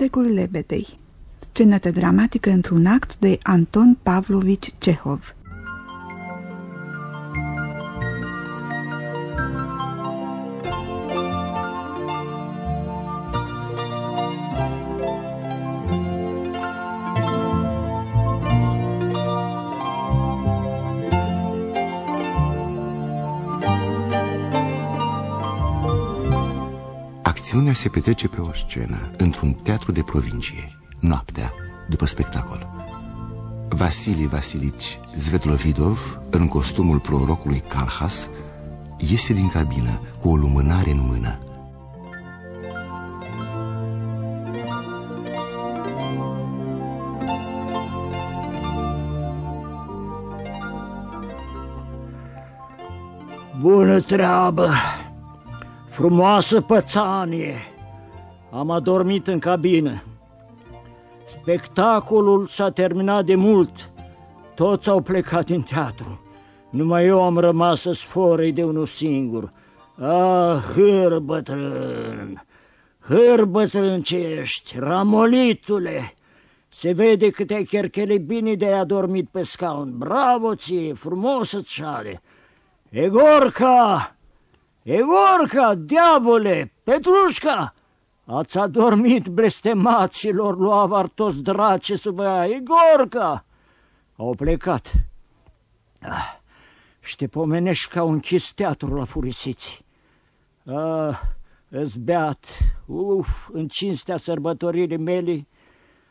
Cântecul lebedei Scenă dramatică într-un act de Anton Pavlovici Cehov se petrece pe o scenă, într-un teatru de provincie, noaptea, după spectacol. Vasili Vasilici Zvedlovidov, în costumul prorocului Calhas, iese din cabină cu o lumânare în mână. Bună treabă! Frumoasă pățanie! Am adormit în cabină. Spectacolul s-a terminat de mult. Toți au plecat din teatru. Numai eu am rămas să sforei de unul singur. Ah, hâr bătrân, hâr bătrân ce ești, ramolitule! Se vede că te-ai cherchelit bine de a dormit pe scaun. Bravo ție, frumos îți șade! Egorca! Egorca, diavole, Petrușca! Ați adormit blestemaților, lua avar toți drace să vă ia. Egorca! Au plecat. Ah, și te pomenești că au închis teatrul la furisiți. Ah, îți beat, uf, în cinstea sărbătoririi mele,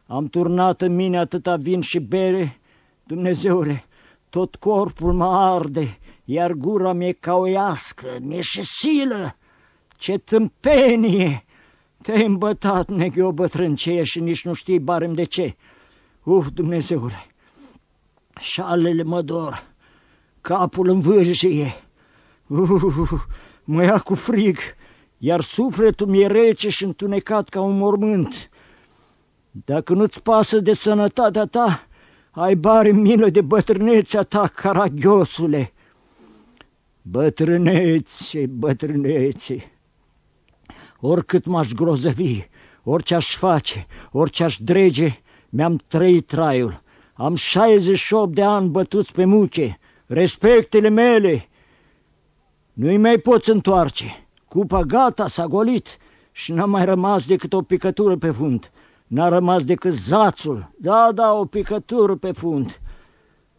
am turnat în mine atâta vin și bere, Dumnezeule, tot corpul mă arde, iar gura mi-e ca o iască, mi-e și silă. Ce tâmpenie! Te-ai îmbătat, neghio bătrânceie, și nici nu știi barem de ce. Uf, Dumnezeule! Șalele mă dor, capul în vârjie. Uh, mă ia cu frig, iar sufletul mi-e rece și întunecat ca un mormânt. Dacă nu-ți pasă de sănătatea ta, ai bare milă de bătrânețea ta, caragiosule. Bătrânețe, bătrânețe, oricât m-aș grozăvi, orice aș face, orice aș drege, mi-am trăit traiul. Am 68 de ani bătuți pe muche, respectele mele. Nu-i mai poți întoarce. Cupa gata, s-a golit și n-a mai rămas decât o picătură pe fund. N-a rămas decât zațul. Da, da, o picătură pe fund.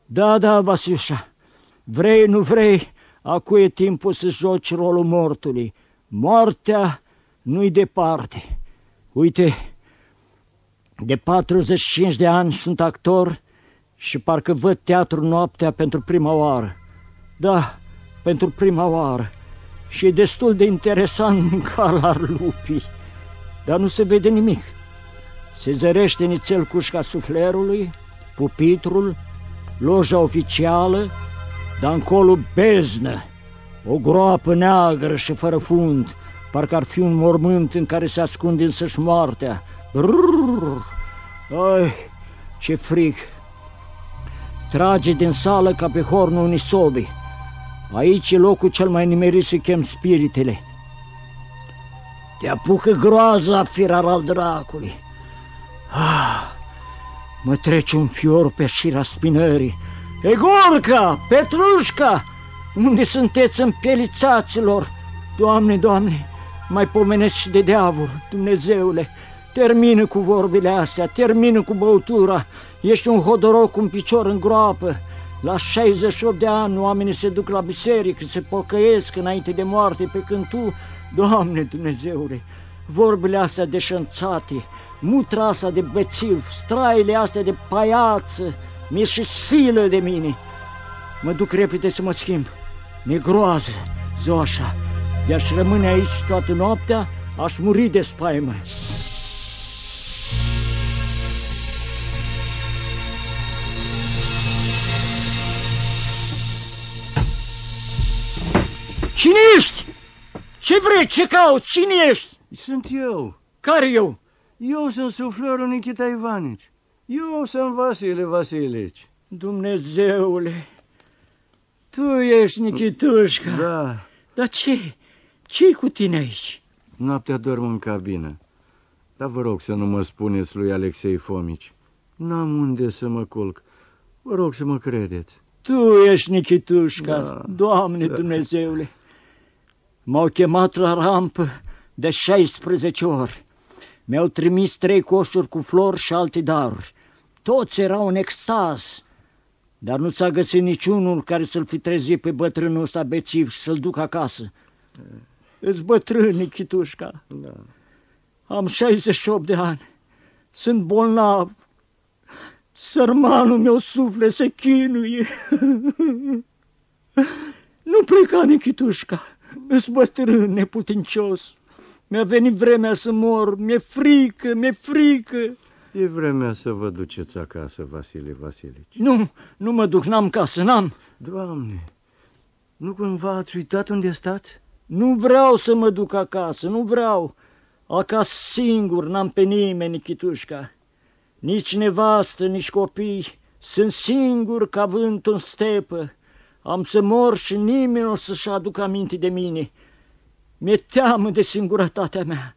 Da, da, Vasiușa, vrei, nu vrei, Acu e timpul să joci rolul mortului. Moartea nu-i departe. Uite, de 45 de ani sunt actor și parcă văd teatru noaptea pentru prima oară. Da, pentru prima oară. Și e destul de interesant mânca la lupii. Dar nu se vede nimic. Se zărește nițel cușca suflerului, pupitrul, loja oficială, dar încolo beznă, o groapă neagră și fără fund, parcă ar fi un mormânt în care se ascunde însăși moartea. Brrr, ai, ce frig! Trage din sală ca pe hornul unui sobi. Aici e locul cel mai nimerit să chem spiritele. Te apucă groaza, firar al dracului. Ah, mă trece un fior pe șira spinării. Egorca, Petrușca, unde sunteți împielițaților? Doamne, Doamne, mai pomenesc și de diavol, Dumnezeule, termină cu vorbile astea, termină cu băutura, ești un hodoroc cu un picior în groapă. La 68 de ani oamenii se duc la biserică, se pocăiesc înainte de moarte, pe când tu, Doamne Dumnezeule, vorbile astea deșanțate, mutra asta de bețiv, straile astea de paiață, mi-e și silă de mine. Mă duc repede să mă schimb. Mi-e groază, Zoșa. De-aș rămâne aici toată noaptea, aș muri de spaimă. Cine ești? Ce vrei? Ce cauți? Cine ești? Sunt eu. Care eu? Eu sunt suflorul Nikita Ivanici. Eu sunt Vasile Vasilici. Dumnezeule, tu ești Nichitușca. Da. Dar ce? Ce cu tine aici? Noaptea dorm în cabină. Dar vă rog să nu mă spuneți lui Alexei Fomici. N-am unde să mă culc. Vă rog să mă credeți. Tu ești Nichitușca, da, Doamne da. Dumnezeule. M-au chemat la rampă de 16 ori. Mi-au trimis trei coșuri cu flori și alte daruri. Toți erau în extaz, dar nu s-a găsit niciunul care să-l fi trezit pe bătrânul ăsta bețiv și să-l duc acasă. Îți bătrân, Nichitușca. Da. Am 68 de ani. Sunt bolnav. Sărmanul meu suflet se chinuie. nu pleca, Nichitușca. Îți bătrân, neputincios. Mi-a venit vremea să mor. Mi-e frică, mi-e frică. E vremea să vă duceți acasă, Vasile Vasilici. Nu, nu mă duc, n-am casă, n-am. Doamne, nu cumva ați uitat unde stați? Nu vreau să mă duc acasă, nu vreau. Acasă singur, n-am pe nimeni, Nichitușca. Nici nevastă, nici copii. Sunt singur ca vântul în stepă. Am să mor și nimeni o să-și aducă aminte de mine. Mi-e teamă de singurătatea mea.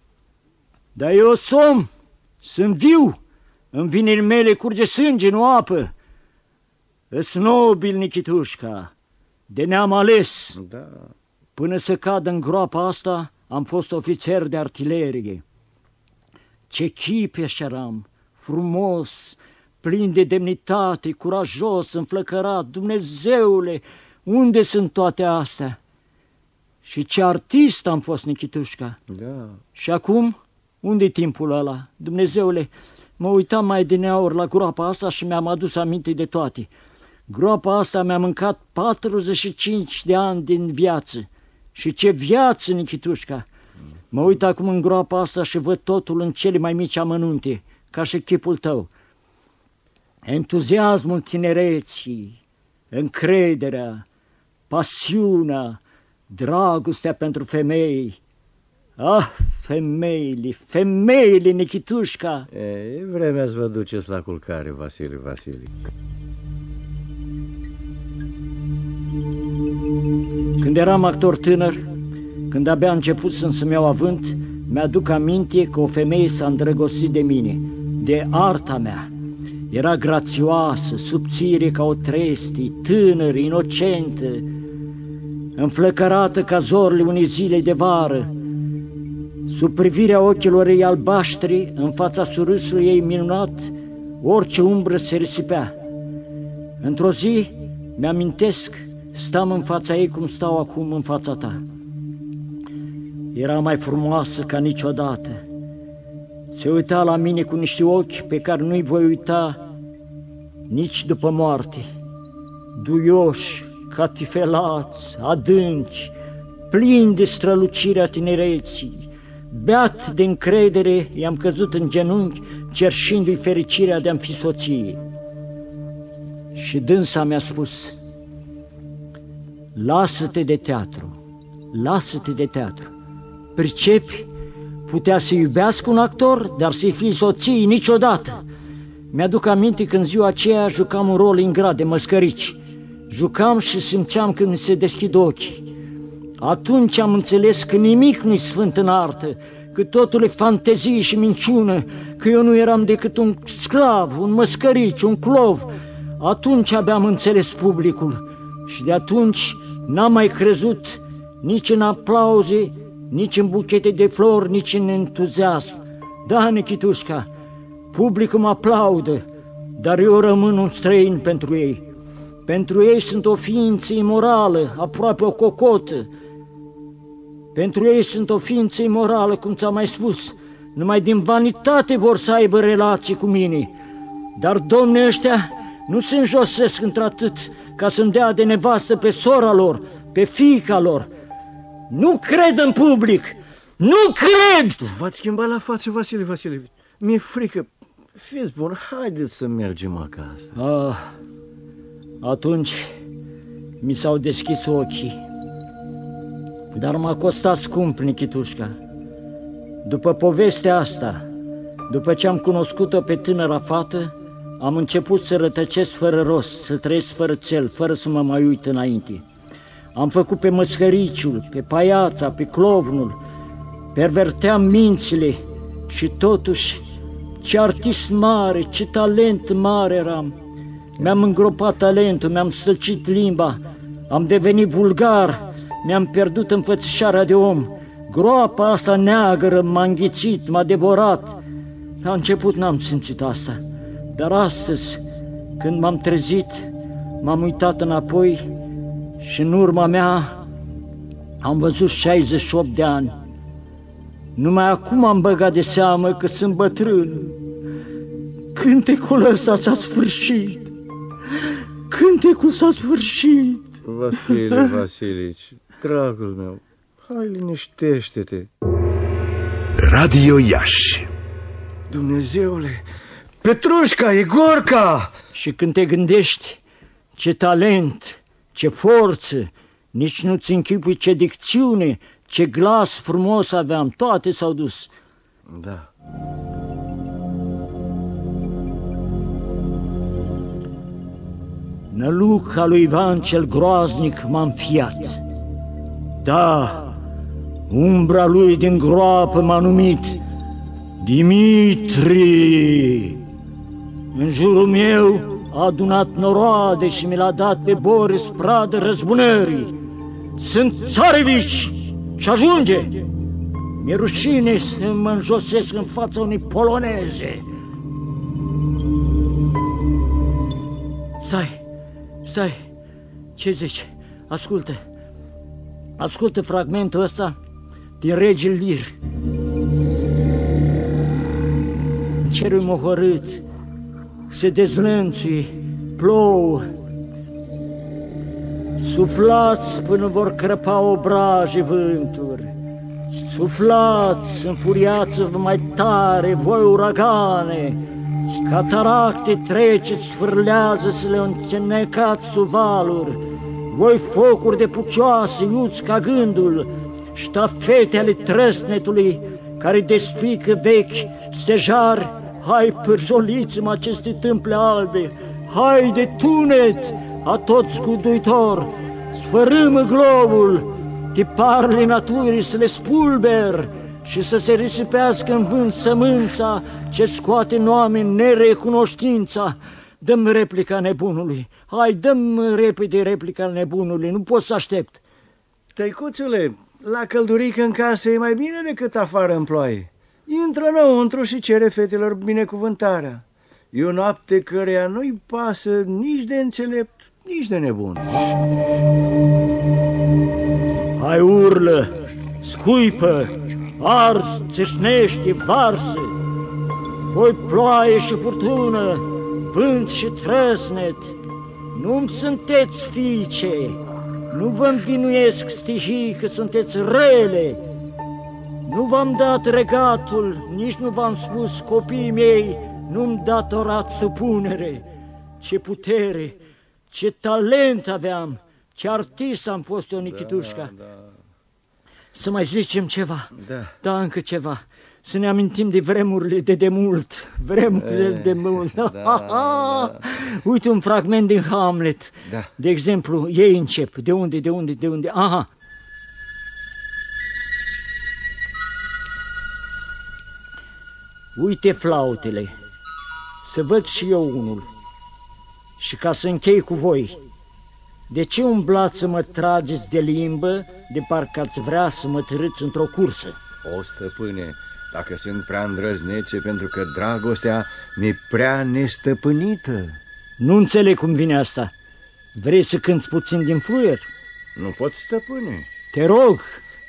Dar eu som, sunt viu. În vinile mele curge sânge, nu apă. Îs nobil, Nichitușca, de neam ales. Da. Până să cad în groapa asta, am fost ofițer de artilerie. Ce chip eram, frumos, plin de demnitate, curajos, înflăcărat, Dumnezeule, unde sunt toate astea? Și ce artist am fost, Nichitușca. Da. Și acum, unde-i timpul ăla? Dumnezeule, mă uitam mai din aur la groapa asta și mi-am adus aminte de toate. Groapa asta mi-a mâncat 45 de ani din viață. Și ce viață, Nichitușca! Mă uit acum în groapa asta și văd totul în cele mai mici amănunte, ca și chipul tău. Entuziasmul tinereții, încrederea, pasiunea, dragostea pentru femei. Ah, femeile, femeile, Nichitușca! E, vremea să vă duceți la culcare, Vasile Vasile. Când eram actor tânăr, când abia început să-mi iau avânt, mi-aduc aminte că o femeie s-a îndrăgostit de mine, de arta mea. Era grațioasă, subțire ca o trestie, tânără, inocentă, înflăcărată ca zorile unei zile de vară. Sub privirea ochilor ei albaștri, în fața surâsului ei minunat, orice umbră se risipea. Într-o zi, mi-amintesc Stam în fața ei cum stau acum în fața ta. Era mai frumoasă ca niciodată. Se uita la mine cu niște ochi pe care nu-i voi uita nici după moarte. Duioși, catifelați, adânci, plini de strălucirea tinereții. Beat de încredere, i-am căzut în genunchi, cerșindu-i fericirea de a-mi fi soție. Și dânsa mi-a spus, lasă-te de teatru, lasă-te de teatru. Pricepi, putea să iubească un actor, dar să-i fie soții niciodată. Mi-aduc aminte când ziua aceea jucam un rol ingrat de măscărici. Jucam și simțeam când se deschid ochii. Atunci am înțeles că nimic nu-i sfânt în artă, că totul e fantezie și minciună, că eu nu eram decât un sclav, un măscărici, un clov. Atunci abia am înțeles publicul și de atunci N-am mai crezut nici în aplauze, nici în buchete de flori, nici în entuziasm. Da, Nichitușca, publicul mă aplaudă, dar eu rămân un străin pentru ei. Pentru ei sunt o ființă imorală, aproape o cocotă. Pentru ei sunt o ființă imorală, cum ți-am mai spus. Numai din vanitate vor să aibă relații cu mine. Dar domnii ăștia nu sunt josesc într-atât ca să-mi dea de nevastă pe sora lor, pe fiica lor. Nu cred în public! Nu cred! V-ați schimbat la față, Vasile Vasile. Mi-e frică. Fiți bun, haideți să mergem acasă. Ah, atunci mi s-au deschis ochii. Dar m-a costat scump, Nichitușca. După povestea asta, după ce am cunoscut-o pe tânăra fată, am început să rătăcesc fără rost, să trăiesc fără cel, fără să mă mai uit înainte. Am făcut pe măscăriciul, pe paiața, pe clovnul, perverteam mințile Și totuși, ce artist mare, ce talent mare eram. Mi-am îngropat talentul, mi-am stălcit limba, am devenit vulgar, mi-am pierdut înfățișarea de om. Groapa asta neagră m-a înghițit, m-a devorat. La început n-am simțit asta, dar astăzi, când m-am trezit, m-am uitat înapoi și în urma mea am văzut 68 de ani. Numai acum am băgat de seamă că sunt bătrân. Cântecul ăsta s-a sfârșit. Cântecul s-a sfârșit. Vasile Vasilici, dragul meu, hai liniștește-te. Radio Iași Dumnezeule, Petrușca, Igorca! Și când te gândești ce talent, ce forță, nici nu-ți închipui ce dicțiune, ce glas frumos aveam, toate s-au dus. Da. Năluca lui Ivan cel groaznic m-a înfiat. Da, umbra lui din groapă m-a numit Dimitri. În jurul meu a adunat noroade și mi l-a dat pe Boris pradă răzbunării. Sunt țarevici și ajunge. Mi-e rușine să mă înjosesc în fața unei poloneze. Stai, stai, ce zici? Ascultă, ascultă fragmentul ăsta din Regil Lir. Cerul mohorât se dezlănțuie, plouă, Suflați până vor crăpa obraje vânturi. Suflați, înfuriați-vă mai tare, voi uragane. Cataracte treceți, sfârlează să le încenecați sub valuri. Voi focuri de pucioase, iuți ca gândul, ștafete ale trăsnetului, care despică vechi stejar, hai pârjoliți-mă aceste tâmple albe, hai de tunet, a tot scuduitor, sfărâmă globul, tiparele naturii să le spulber și să se risipească în vânt sămânța ce scoate în oameni nerecunoștința. Dăm replica nebunului, hai, dăm repede replica nebunului, nu pot să aștept. Tăicuțule, la căldurică în casă e mai bine decât afară în ploaie. Intră înăuntru și cere fetelor binecuvântarea. E o noapte căreia nu-i pasă nici de înțelept, nici de nebun. Hai urlă, scuipă, ars, țâșnește, varsă, voi ploaie și furtună, vânt și trăsnet, nu-mi sunteți fiice, nu vă învinuiesc stihii că sunteți rele, nu v-am dat regatul, nici nu v-am spus copiii mei, nu-mi datorați supunere, ce putere, ce talent aveam, ce artist am fost eu, Nichitușca. Da, da. Să mai zicem ceva. Da. Da, încă ceva. Să ne amintim de vremurile de demult. Vremurile E, de mult. da, da. Uite un fragment din Hamlet. Da. De exemplu, ei încep. De unde, de unde, de unde? Aha. Uite flautele. Să văd și eu unul. Și ca să închei cu voi, de ce umblați să mă trageți de limbă de parcă ați vrea să mă târâți într-o cursă? O stăpâne, dacă sunt prea îndrăznețe pentru că dragostea mi-e prea nestăpânită. Nu înțeleg cum vine asta. Vrei să cânți puțin din fluier? Nu pot, stăpâne. Te rog,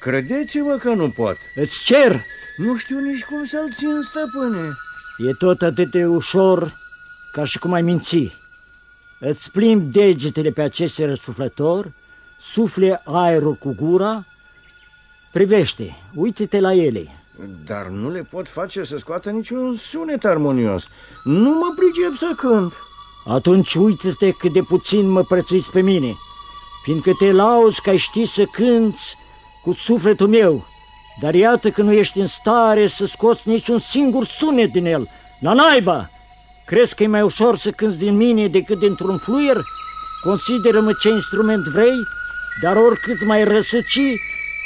Credeți-mă că nu pot. îți cer. Nu știu nici cum să-l țin, stăpâne. E tot atât de ușor ca și cum ai minți. Îți plimbi degetele pe acest răsuflător, sufle aerul cu gura, privește, uite-te la ele. Dar nu le pot face să scoată niciun sunet armonios. Nu mă pricep să cânt. Atunci uite-te cât de puțin mă prețuiți pe mine, fiindcă te lauzi că ai ști să cânți cu sufletul meu, dar iată că nu ești în stare să scoți niciun singur sunet din el. La naiba! Crezi că e mai ușor să cânți din mine decât dintr-un fluier? Consideră-mă ce instrument vrei, dar oricât mai răsuci,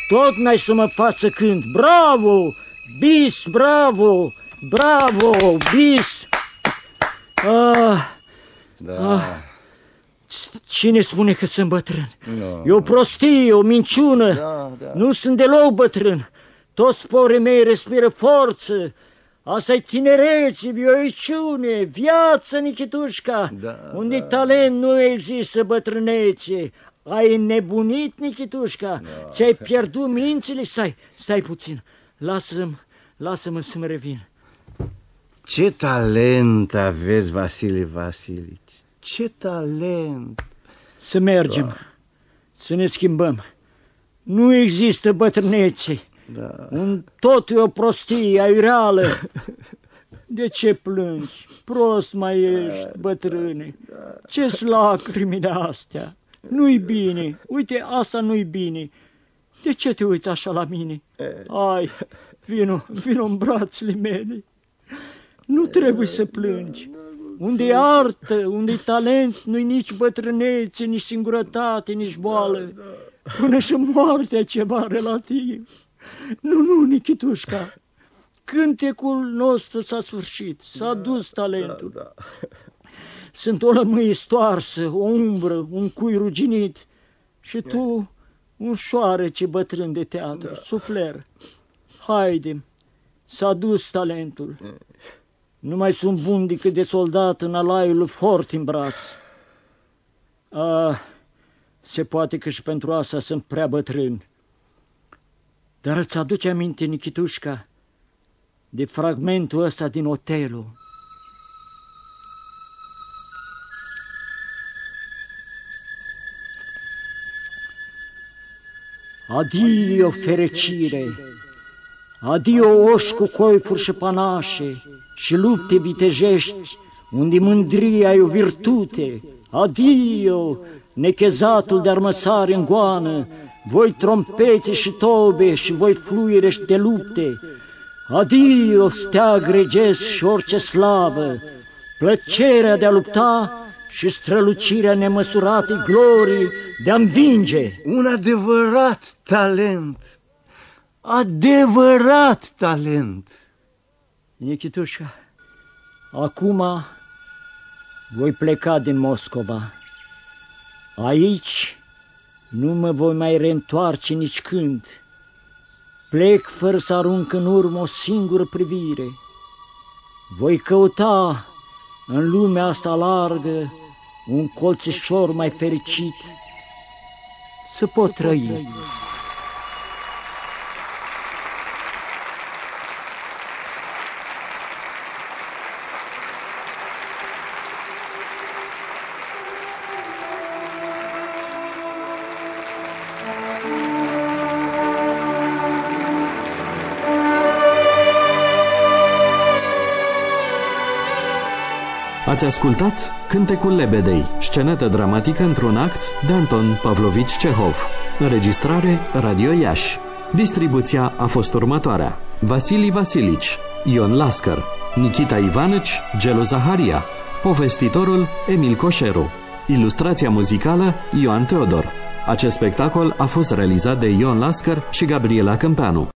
tot n-ai să mă faci să cânt. Bravo! Bis, bravo! Bravo, bis! Ah, Da. Ah. Cine spune că sunt bătrân? Nu. E o prostie, o minciună. Da, da. Nu sunt deloc bătrân. Toți porii mei respiră forță. asta e tinerețe, vioiciune, viață, Nichitușca. Da, Unde talent nu există bătrânețe. Ai nebunit, Nichitușca? Da. Ți-ai pierdut mințile? Stai, stai puțin. Lasă-mi, lasă-mă să-mi revin. Ce talent aveți, Vasile Vasilici! Ce talent! Să mergem, să ne schimbăm. Nu există bătrânețe. Da. Un tot e o prostie, aiureală. De ce plângi? Prost mai ești, bătrâne. Ce-s lacrimile astea? Nu-i bine. Uite, asta nu-i bine. De ce te uiți așa la mine? Ai, vino, vino în brațele mele. Nu trebuie să plângi. Unde e artă, unde e talent, nu-i nici bătrânețe, nici singurătate, nici boală. Până și moartea ceva relativ. Nu, nu, Nichitușca. Cântecul nostru s-a sfârșit, s-a dus talentul. Da. Sunt o lămâie stoarsă, o umbră, un cui ruginit și tu un șoarece bătrân de teatru, sufler. Haide, s-a dus talentul. Nu mai sunt bun decât de soldat în alaiul fort în braț. Ah, se poate că și pentru asta sunt prea bătrân. Dar îți aduce aminte, Nichitușca, de fragmentul ăsta din Otelo. Adio, fericire! Adio, oși cu coifuri și panașe și lupte vitejești, unde mândria e o virtute. Adio, nechezatul de armăsare în goană, voi trompete și tobe și voi fluiere de lupte. Adio, steag regesc și orice slavă, plăcerea de a lupta și strălucirea nemăsuratei glorii de a învinge. Un adevărat talent! Adevărat talent! Nichitușa, acum voi pleca din Moscova. Aici nu mă voi mai reîntoarce nici când. Plec fără să arunc în urmă o singură privire. Voi căuta în lumea asta largă un colțișor mai fericit să pot trăi. Ați ascultat Cântecul Lebedei, scenetă dramatică într-un act de Anton Pavlovici Cehov. Înregistrare Radio Iași. Distribuția a fost următoarea. Vasili Vasilici, Ion Lascăr, Nikita Ivanici, Gelu Zaharia, povestitorul Emil Coșeru, ilustrația muzicală Ioan Teodor. Acest spectacol a fost realizat de Ion Lascăr și Gabriela Câmpeanu.